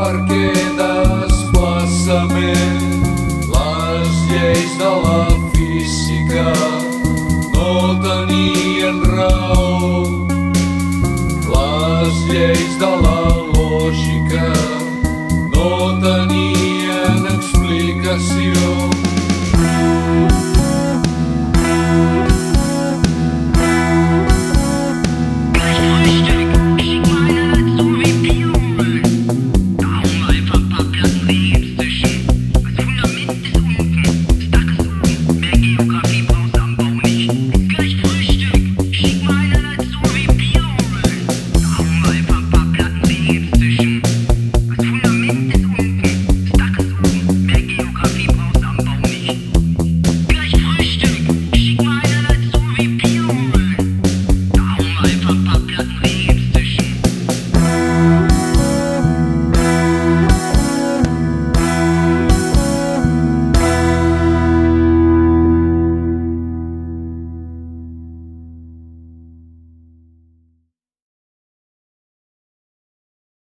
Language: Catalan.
perquè desplaçament les lleis de la física no tenien raó. Les lleis de la lògica no tenien explicació. Thank